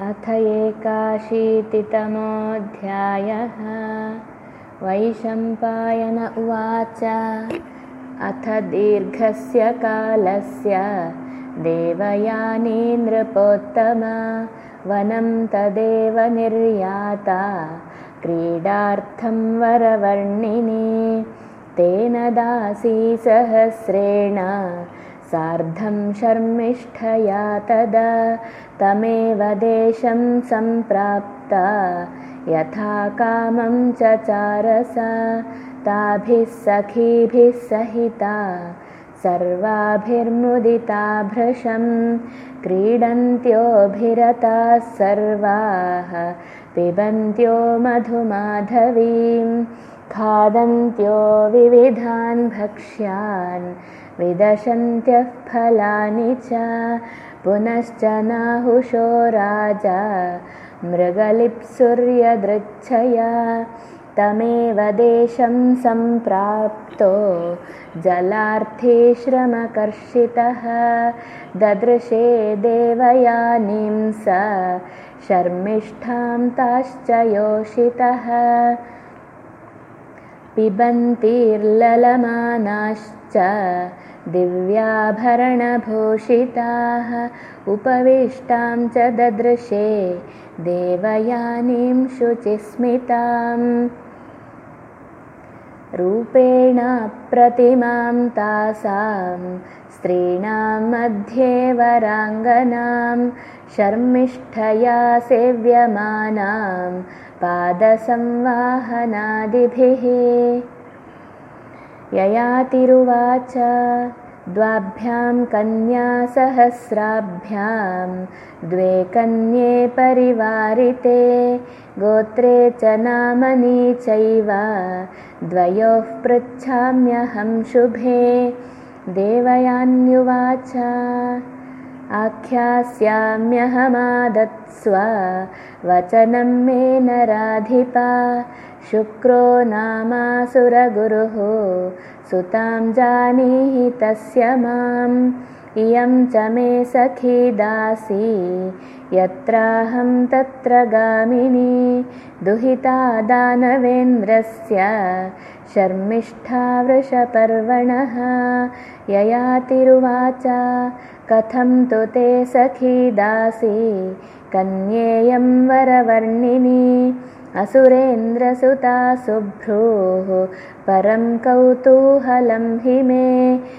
अथ एकाशीतितमोऽध्यायः। वैशम्पायन उवाच। अथ दीर्घस्य कालस्य। देवयानीनृपोत्तमा वनं तदेव निर्याता। क्रीडार्थं वरवर्णिनी। तेन दासीसहस्रेण सार्धं शर्मिष्ठया तदा तमेव देशं सम्प्राप्ता। यथा कामं चचारसा ताभिः सखीभिः सहिता। सर्वाभिर्मुदिता भृशं क्रीडन्त्योभिरताः सर्वाः। पिबन्त्यो मधुमाधवीं खादन्त्यो विविधान् भक्ष्यान् विदशन्त्यः फलानि च पुनश्च नाहुषो राजा मृगलिप्सुर्यदृच्छया तमेव देशं सम्प्राप्तो जलार्थे श्रमकर्षितः ददृशे देवयानीं स शर्मिष्ठां ताश्च योषितः पिबन्तीर्ललमानाश्च दिव्याभरणभूषिताः उपविष्टां च ददृशे देवयानीं शुचिस्मिताम्। रूपेण प्रतिमां तासां स्त्रीणां मध्ये वराङ्गनां शर्मिष्ठया सेव्यमानां पादसंवाहनादिभिः। ययातिरुवाच द्वाभ्यां कन्यासहस्राभ्यां द्वे कन्ये परिवारिते गोत्रे च नामनी चैव द्वयोः पृच्छाम्यहं शुभे। देवयान्युवाच आख्यास्याम्यहमादत्स्व। वचनं मे नराधिपा। शुक्रो नामासुरगुरुः। सुतां जानीहि तस्य माम् इयं च मे सखी दासी यत्राहं तत्र गामिनी दुहिता दानवेन्द्रस्य शर्मिष्ठा वृषपर्वणः ययातिरुवाच कथं तु ते सखी दासी कन्येयं वरवर्णिनी असुरेन्द्रसुता शुभ्रूः परं कौतूहलं हि मे